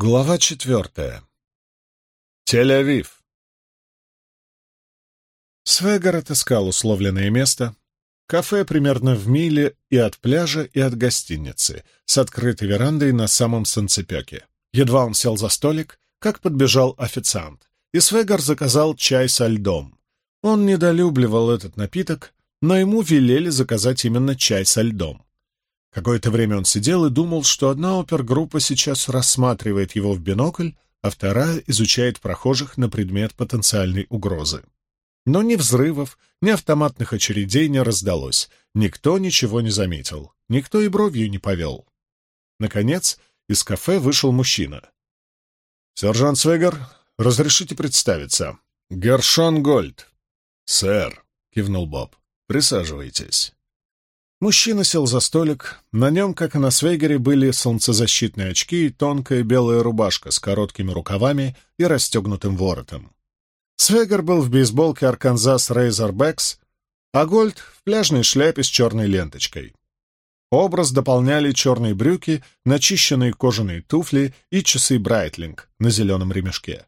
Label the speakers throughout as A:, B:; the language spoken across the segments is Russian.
A: Глава четвертая. Тель-Авив. Свегар отыскал условленное место. Кафе примерно в миле и от пляжа, и от гостиницы, с открытой верандой на самом санцепёке. Едва он сел за столик, как подбежал официант, и Свегар заказал чай со льдом. Он недолюбливал этот напиток, но ему велели заказать именно чай со льдом. Какое-то время он сидел и думал, что одна опергруппа сейчас рассматривает его в бинокль, а вторая изучает прохожих на предмет потенциальной угрозы. Но ни взрывов, ни автоматных очередей не раздалось, никто ничего не заметил, никто и бровью не повел. Наконец, из кафе вышел мужчина. «Сержант Свегер, разрешите представиться?» «Гершон Гольд». «Сэр», — кивнул Боб, — «присаживайтесь». Мужчина сел за столик. На нем, как и на Свейгере, были солнцезащитные очки и тонкая белая рубашка с короткими рукавами и расстегнутым воротом. Свегер был в бейсболке Арканзас Рейзербэкс, а Гольд в пляжной шляпе с черной ленточкой. Образ дополняли черные брюки, начищенные кожаные туфли и часы Брайтлинг на зеленом ремешке.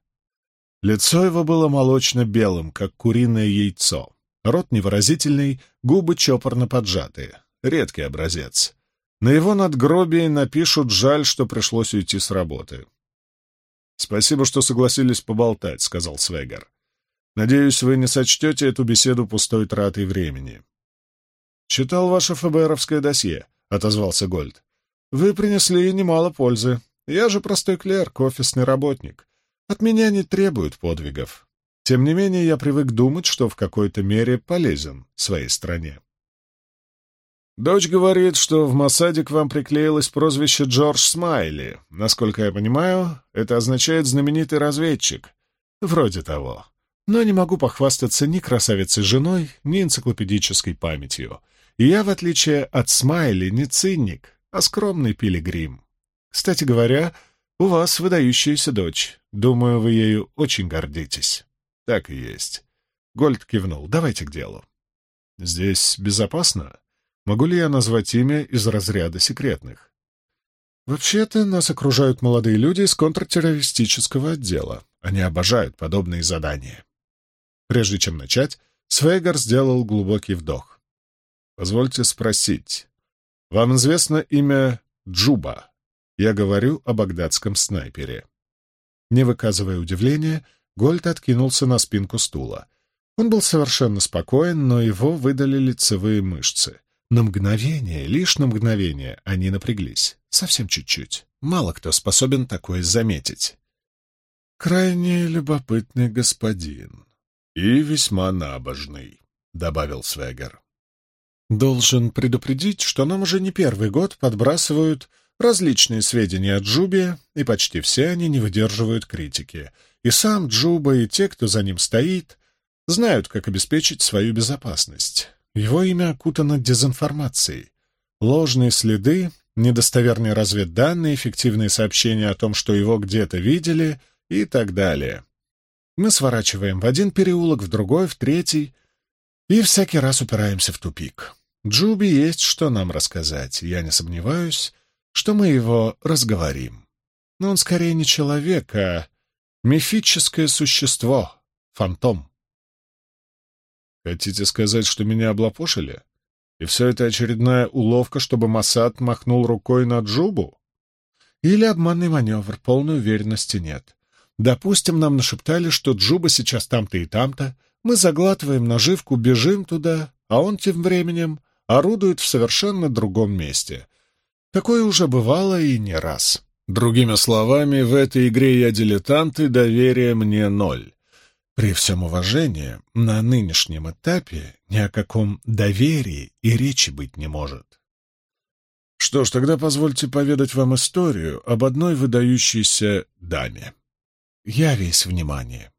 A: Лицо его было молочно-белым, как куриное яйцо. Рот невыразительный, губы чопорно поджатые. Редкий образец. На его надгробии напишут «жаль, что пришлось уйти с работы». «Спасибо, что согласились поболтать», — сказал Свегер. «Надеюсь, вы не сочтете эту беседу пустой тратой времени». «Читал ваше ФБРовское досье», — отозвался Гольд. «Вы принесли немало пользы. Я же простой клерк, офисный работник. От меня не требуют подвигов. Тем не менее, я привык думать, что в какой-то мере полезен своей стране. Дочь говорит, что в Масаде к вам приклеилось прозвище Джордж Смайли. Насколько я понимаю, это означает знаменитый разведчик. Вроде того. Но не могу похвастаться ни красавицей женой, ни энциклопедической памятью. И я, в отличие от Смайли, не циник, а скромный пилигрим. Кстати говоря, у вас выдающаяся дочь. Думаю, вы ею очень гордитесь. Так и есть. Гольд кивнул. Давайте к делу. Здесь безопасно? Могу ли я назвать имя из разряда секретных? Вообще-то нас окружают молодые люди из контртеррористического отдела. Они обожают подобные задания. Прежде чем начать, Свейгар сделал глубокий вдох. Позвольте спросить. Вам известно имя Джуба? Я говорю о багдадском снайпере. Не выказывая удивления, Гольд откинулся на спинку стула. Он был совершенно спокоен, но его выдали лицевые мышцы. На мгновение, лишь на мгновение, они напряглись. Совсем чуть-чуть. Мало кто способен такое заметить. «Крайне любопытный господин. И весьма набожный», — добавил Свегер. «Должен предупредить, что нам уже не первый год подбрасывают различные сведения о Джубе, и почти все они не выдерживают критики. И сам Джуба, и те, кто за ним стоит, знают, как обеспечить свою безопасность. Его имя окутано дезинформацией. Ложные следы, недостоверные разведданные, эффективные сообщения о том, что его где-то видели и так далее. Мы сворачиваем в один переулок, в другой, в третий, и всякий раз упираемся в тупик. Джуби есть что нам рассказать, я не сомневаюсь, что мы его разговорим. Но он скорее не человек, а Мифическое существо. Фантом. Хотите сказать, что меня облапошили? И все это очередная уловка, чтобы Масад махнул рукой на Джубу? Или обманный маневр, полной уверенности нет. Допустим, нам нашептали, что Джуба сейчас там-то и там-то, мы заглатываем наживку, бежим туда, а он тем временем орудует в совершенно другом месте. Такое уже бывало и не раз. Другими словами, в этой игре я дилетант, и доверия мне ноль. При всем уважении, на нынешнем этапе ни о каком доверии и речи быть не может. Что ж, тогда позвольте поведать вам историю об одной выдающейся даме. Я весь внимание.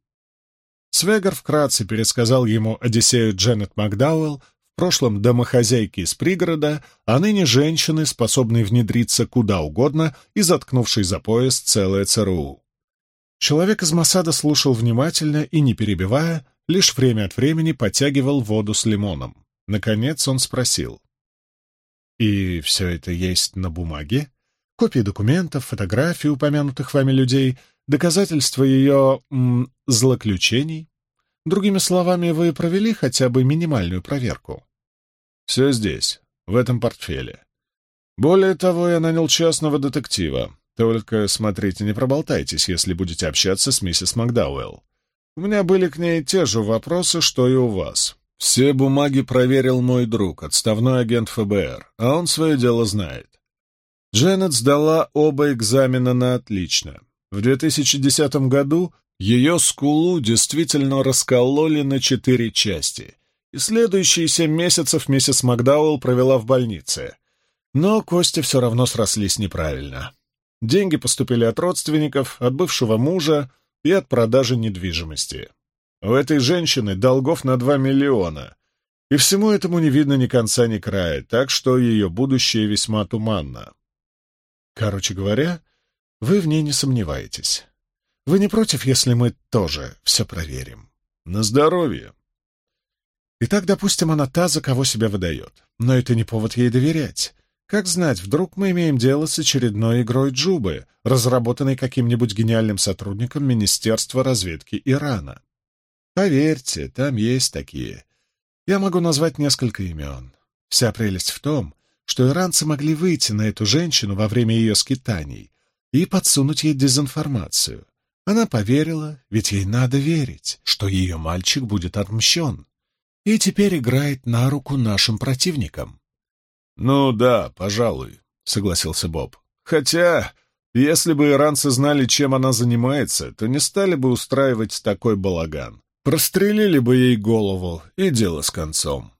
A: Свегар вкратце пересказал ему Одиссею Дженнет Макдауэлл прошлом домохозяйки из пригорода, а ныне женщины, способные внедриться куда угодно и заткнувшей за пояс целое ЦРУ. Человек из Масада слушал внимательно и, не перебивая, лишь время от времени подтягивал воду с лимоном. Наконец он спросил. «И все это есть на бумаге? Копии документов, фотографии упомянутых вами людей, доказательства ее м, злоключений. Другими словами, вы провели хотя бы минимальную проверку.
B: Все здесь, в этом портфеле. Более того, я нанял частного детектива. Только смотрите, не проболтайтесь, если будете общаться с миссис Макдауэлл. У меня были к ней те же вопросы, что и у вас. Все бумаги проверил мой друг, отставной агент ФБР, а он свое дело знает. Дженнет сдала оба экзамена на отлично. В 2010 году ее скулу действительно раскололи на четыре части, и следующие семь месяцев миссис Макдауэлл провела в больнице. Но кости все равно срослись неправильно. Деньги поступили от родственников, от бывшего мужа и от продажи недвижимости. У этой женщины долгов на два миллиона, и всему этому не видно ни конца, ни края, так что ее будущее весьма туманно.
A: Короче говоря, вы в ней не сомневаетесь. Вы не против, если мы тоже все проверим?
B: На здоровье.
A: Итак, допустим, она та, за кого себя выдает. Но это не повод ей доверять. Как знать, вдруг мы имеем дело с очередной игрой Джубы, разработанной каким-нибудь гениальным сотрудником Министерства разведки Ирана. Поверьте, там есть такие. Я могу назвать несколько имен. Вся прелесть в том, что иранцы могли выйти на эту женщину во время ее скитаний и подсунуть ей дезинформацию. Она поверила, ведь ей надо верить, что ее мальчик будет отмщен. И теперь играет на руку нашим противникам.
B: «Ну да, пожалуй», — согласился Боб. «Хотя, если бы иранцы знали, чем она занимается, то не стали бы устраивать такой балаган. Прострелили бы ей голову, и дело с концом».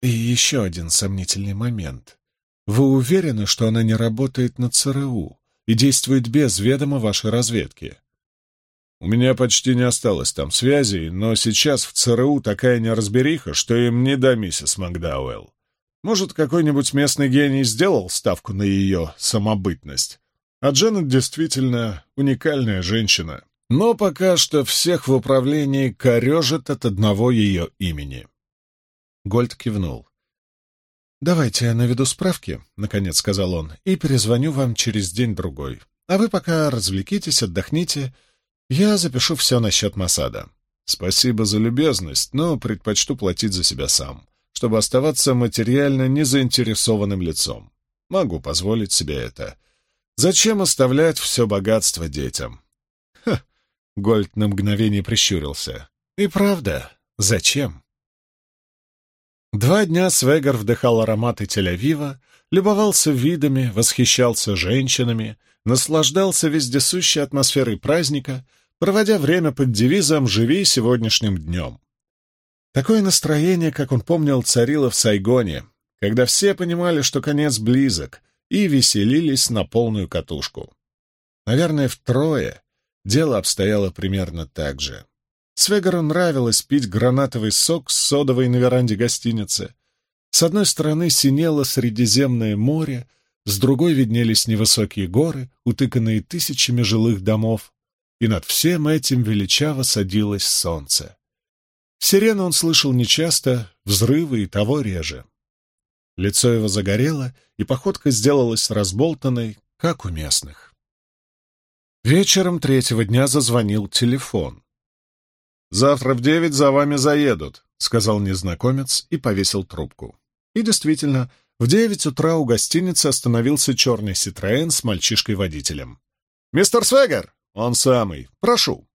A: И еще один сомнительный момент. Вы уверены, что она не работает на ЦРУ и действует без ведома вашей разведки?
B: У меня почти не осталось там связей, но сейчас в ЦРУ такая неразбериха, что им не до миссис Макдауэлл. Может, какой-нибудь местный гений сделал ставку на ее самобытность. А Дженнет действительно уникальная женщина. Но пока что всех в управлении корежит от одного ее имени.
A: Гольд кивнул. «Давайте я наведу справки», — наконец сказал он, — «и перезвоню вам через день-другой. А вы пока развлекитесь, отдохните. Я запишу все насчет Масада».
B: «Спасибо за любезность, но предпочту платить за себя сам чтобы оставаться материально незаинтересованным лицом. Могу позволить себе это. Зачем оставлять все богатство детям?
A: Ха! Гольд на мгновение прищурился. И правда, зачем? Два дня Свегар вдыхал ароматы Тель-Авива, любовался видами, восхищался женщинами, наслаждался вездесущей атмосферой праздника, проводя время под девизом «Живи сегодняшним днем». Такое настроение, как он помнил, царило в Сайгоне, когда все понимали, что конец близок, и веселились на полную катушку. Наверное, втрое дело обстояло примерно так же. Свегару нравилось пить гранатовый сок с содовой на веранде гостиницы. С одной стороны синело Средиземное море, с другой виднелись невысокие горы, утыканные тысячами жилых домов, и над всем этим величаво садилось солнце. Сирену он слышал нечасто, взрывы и того реже. Лицо его загорело, и походка сделалась разболтанной, как у местных. Вечером третьего дня зазвонил телефон.
B: «Завтра в девять за вами заедут», —
A: сказал незнакомец и повесил трубку. И действительно, в девять утра у гостиницы остановился черный Ситроен с мальчишкой-водителем.
B: «Мистер Свегер!» «Он самый. Прошу».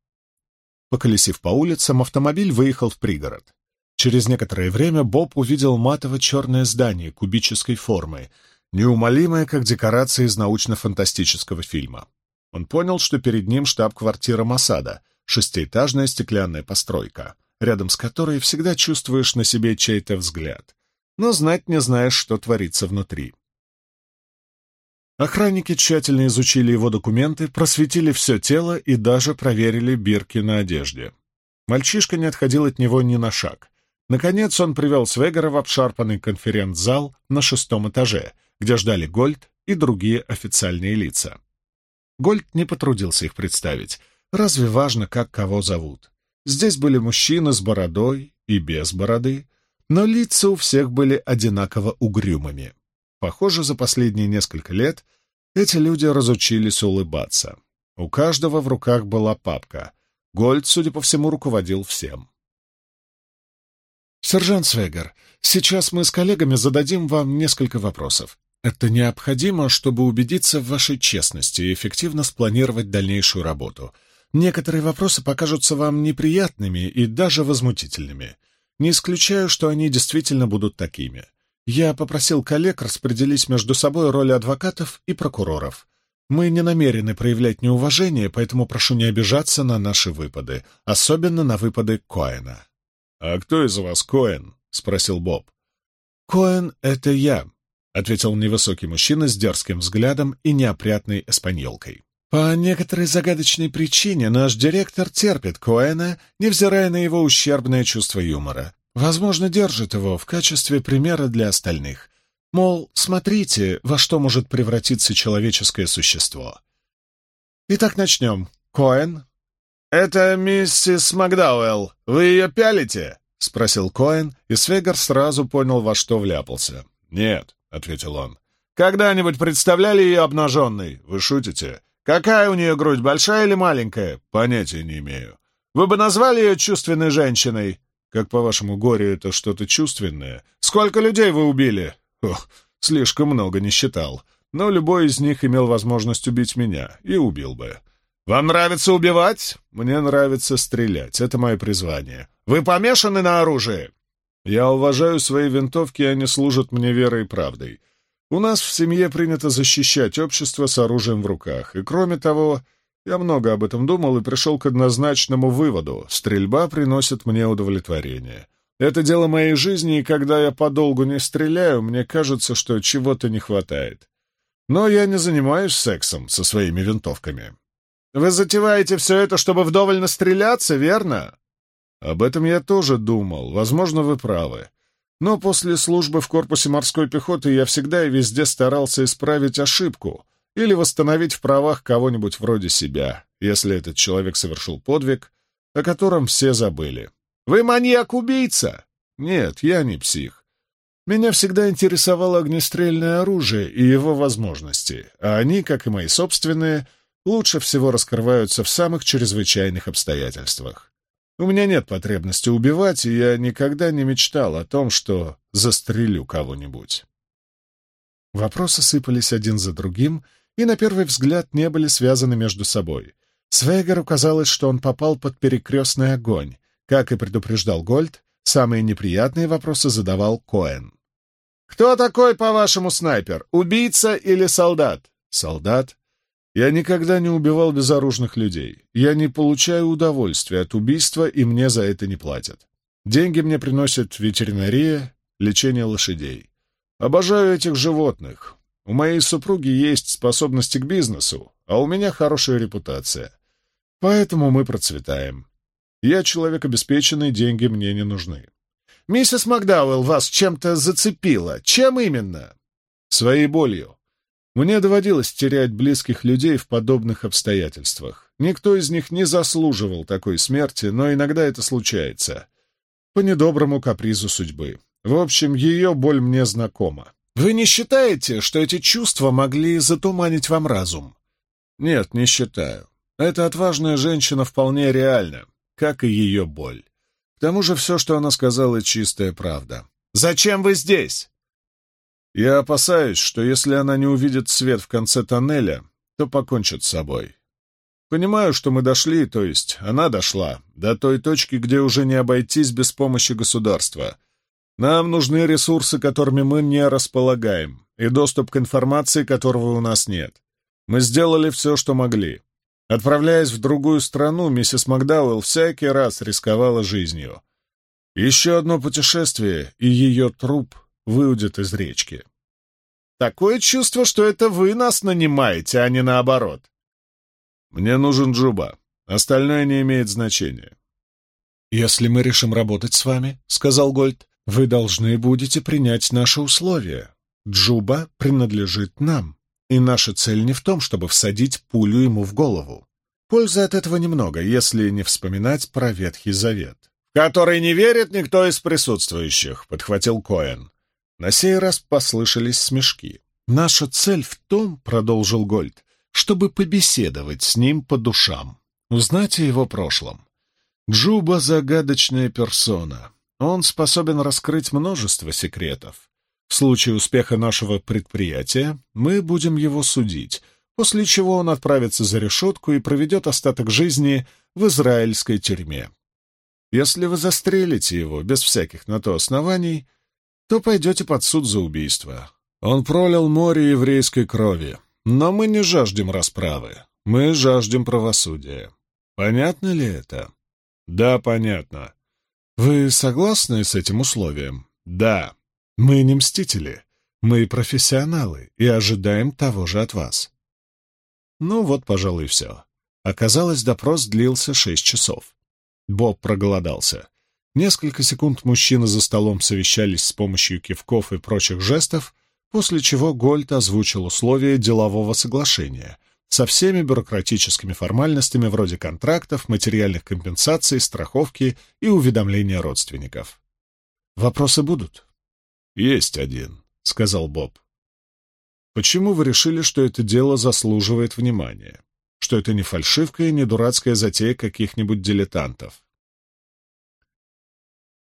A: Поколесив по улицам, автомобиль выехал в пригород. Через некоторое время Боб увидел матово-черное здание кубической формы, неумолимое, как декорация из научно-фантастического фильма. Он понял, что перед ним штаб-квартира Масада, шестиэтажная стеклянная постройка, рядом с которой всегда чувствуешь на себе чей-то взгляд, но знать не знаешь, что творится внутри. Охранники тщательно изучили его документы, просветили все тело и даже проверили бирки на одежде. Мальчишка не отходил от него ни на шаг. Наконец он привел Свегера в обшарпанный конференц-зал на шестом этаже, где ждали Гольд и другие официальные лица. Гольд не потрудился их представить. Разве важно, как кого зовут? Здесь были мужчины с бородой и без бороды, но лица у всех были одинаково угрюмыми. Похоже, за последние несколько лет Эти люди разучились улыбаться. У каждого в руках была папка. Гольд, судя по всему, руководил всем. «Сержант Свегер, сейчас мы с коллегами зададим вам несколько вопросов. Это необходимо, чтобы убедиться в вашей честности и эффективно спланировать дальнейшую работу. Некоторые вопросы покажутся вам неприятными и даже возмутительными. Не исключаю, что они действительно будут такими. Я попросил коллег распределить между собой роли адвокатов и прокуроров. Мы не намерены проявлять неуважение, поэтому прошу не обижаться на наши выпады, особенно на выпады Коэна.
B: «А кто из вас Коэн?» — спросил Боб.
A: «Коэн — это я», — ответил невысокий мужчина с дерзким взглядом и неопрятной эспаньолкой. «По некоторой загадочной причине наш директор терпит Коэна, невзирая на его ущербное чувство юмора. Возможно, держит его в качестве примера для остальных. Мол, смотрите, во что может превратиться человеческое существо. Итак, начнем. Коэн?»
B: «Это миссис Макдауэлл. Вы ее пялите?» — спросил Коэн, и Свегар сразу понял, во что вляпался. «Нет», — ответил он. «Когда-нибудь представляли ее обнаженной? Вы шутите? Какая у нее грудь, большая или маленькая? Понятия не имею. Вы бы назвали ее чувственной женщиной? Как, по-вашему, горе — это что-то чувственное? Сколько людей вы убили? Ох, слишком много не считал. Но любой из них имел возможность убить меня, и убил бы. Вам нравится убивать? Мне нравится стрелять. Это мое призвание. Вы помешаны на оружии? Я уважаю свои винтовки, и они служат мне верой и правдой. У нас в семье принято защищать общество с оружием в руках. И кроме того, я много об этом думал и пришел к однозначному выводу. Стрельба приносит мне удовлетворение. Это дело моей жизни, и когда я подолгу не стреляю, мне кажется, что чего-то не хватает. Но я не занимаюсь сексом со своими винтовками. Вы затеваете все это, чтобы вдоволь настреляться, верно? Об этом я тоже думал. Возможно, вы правы. Но после службы в корпусе морской пехоты я всегда и везде старался исправить ошибку или восстановить в правах кого-нибудь вроде себя, если этот человек совершил подвиг, о котором все забыли. Вы маньяк-убийца? Нет, я не псих. Меня всегда интересовало огнестрельное оружие и его возможности, а они, как и мои собственные, — лучше всего раскрываются в самых чрезвычайных обстоятельствах. У меня нет потребности убивать, и я никогда не мечтал о том, что застрелю кого-нибудь. Вопросы сыпались один за другим, и на первый взгляд не были связаны между собой. Свегеру казалось, что он попал под перекрестный огонь. Как и предупреждал Гольд, самые неприятные вопросы задавал Коэн. «Кто такой, по-вашему, снайпер? Убийца или солдат?» «Солдат. Я никогда не убивал безоружных людей. Я не получаю удовольствия от убийства, и мне за это не платят. Деньги мне приносят ветеринария, лечение лошадей. Обожаю этих животных. У моей супруги есть способности к бизнесу, а у меня хорошая репутация. Поэтому мы процветаем. Я человек обеспеченный, деньги мне не нужны. Миссис Макдауэлл вас чем-то зацепила. Чем именно? Своей болью. Мне доводилось терять близких людей в подобных обстоятельствах. Никто из них не заслуживал такой смерти, но иногда это случается. По недоброму капризу судьбы. В общем, ее боль мне знакома. Вы не считаете, что эти чувства могли затуманить вам разум? Нет, не считаю. Эта отважная женщина вполне реальна, как и ее боль. К тому же все, что она сказала, чистая правда. «Зачем вы здесь?» Я опасаюсь, что если она не увидит свет в конце тоннеля, то покончит с собой. Понимаю, что мы дошли, то есть она дошла, до той точки, где уже не обойтись без помощи государства. Нам нужны ресурсы, которыми мы не располагаем, и доступ к информации, которого у нас нет. Мы сделали все, что могли. Отправляясь в другую страну, миссис Макдауэлл всякий раз рисковала жизнью. Еще одно путешествие, и ее труп выудят из речки. Такое чувство, что это вы нас нанимаете, а не наоборот. Мне нужен Джуба. Остальное не имеет значения. «Если мы решим работать с вами, — сказал Гольд, — вы должны будете принять наши условия. Джуба принадлежит нам, и наша цель не в том, чтобы всадить пулю ему в голову. Пользы от этого немного, если не вспоминать про Ветхий Завет. «Который не верит никто из присутствующих», — подхватил Коэн. На сей раз послышались смешки.
A: Наша цель в том, — продолжил Гольд, — чтобы побеседовать с ним по душам, узнать о его прошлом. Джуба — загадочная персона. Он способен раскрыть множество секретов. В случае успеха нашего предприятия мы будем его судить, после чего он отправится за решетку и проведет остаток жизни в израильской тюрьме. Если вы застрелите его без всяких на то оснований, то пойдете под суд за убийство. Он пролил море еврейской крови, но мы не жаждем расправы, мы жаждем правосудия. Понятно ли это? Да, понятно. Вы согласны с этим условием? Да. Мы не мстители, мы профессионалы и ожидаем того же от вас. Ну вот, пожалуй, все. Оказалось, допрос длился шесть часов. Боб проголодался. Несколько секунд мужчины за столом совещались с помощью кивков и прочих жестов, после чего Гольд озвучил условия делового соглашения со всеми бюрократическими формальностями вроде контрактов, материальных компенсаций, страховки и уведомления родственников. «Вопросы будут?» «Есть один», — сказал Боб. «Почему вы решили, что это дело заслуживает внимания? Что это не фальшивка и не дурацкая затея каких-нибудь дилетантов?»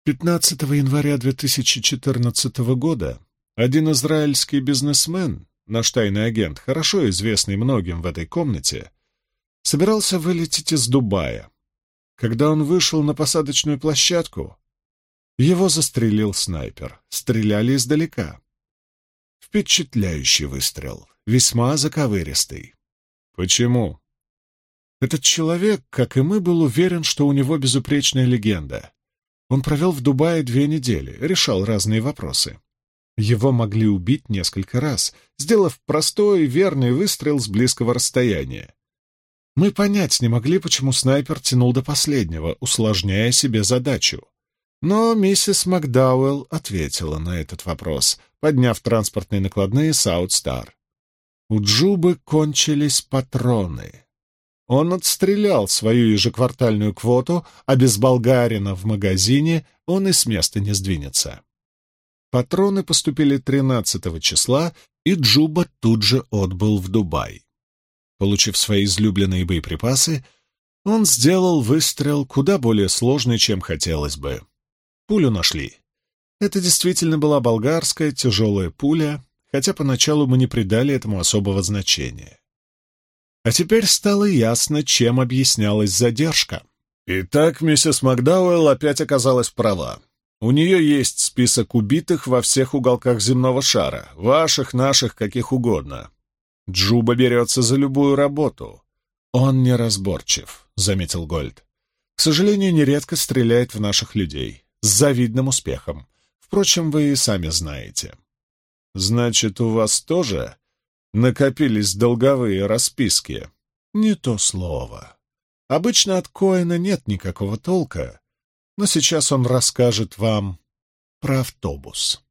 A: 15 января 2014 года один израильский бизнесмен, наш тайный агент, хорошо известный многим в этой комнате, собирался вылететь из Дубая. Когда он вышел на посадочную площадку, его застрелил снайпер. Стреляли издалека. Впечатляющий выстрел, весьма заковыристый. Почему? Этот человек, как и мы, был уверен, что у него безупречная легенда. Он провел в Дубае две недели, решал разные вопросы. Его могли убить несколько раз, сделав простой, верный выстрел с близкого расстояния. Мы понять не могли, почему снайпер тянул до последнего, усложняя себе задачу. Но миссис Макдауэлл ответила на этот вопрос, подняв транспортные накладные Саут-Стар. У Джубы кончились патроны. Он отстрелял свою ежеквартальную квоту, а без болгарина в магазине он и с места не сдвинется. Патроны поступили 13 числа, и Джуба тут же отбыл в Дубай. Получив свои излюбленные боеприпасы, он сделал выстрел куда более сложный, чем хотелось бы. Пулю нашли. Это действительно была болгарская тяжелая пуля, хотя поначалу мы не придали этому особого значения. А теперь стало ясно, чем объяснялась задержка. Итак, миссис Макдауэлл опять оказалась права. У нее есть список убитых во всех уголках земного шара, ваших, наших, каких угодно. Джуба берется за любую работу. Он неразборчив, — заметил Гольд. К сожалению, нередко стреляет в наших людей с завидным успехом. Впрочем, вы и сами знаете. Значит, у вас тоже накопились долговые расписки? Не то слово. Обычно от Коэна нет никакого толка, но сейчас он расскажет вам про автобус.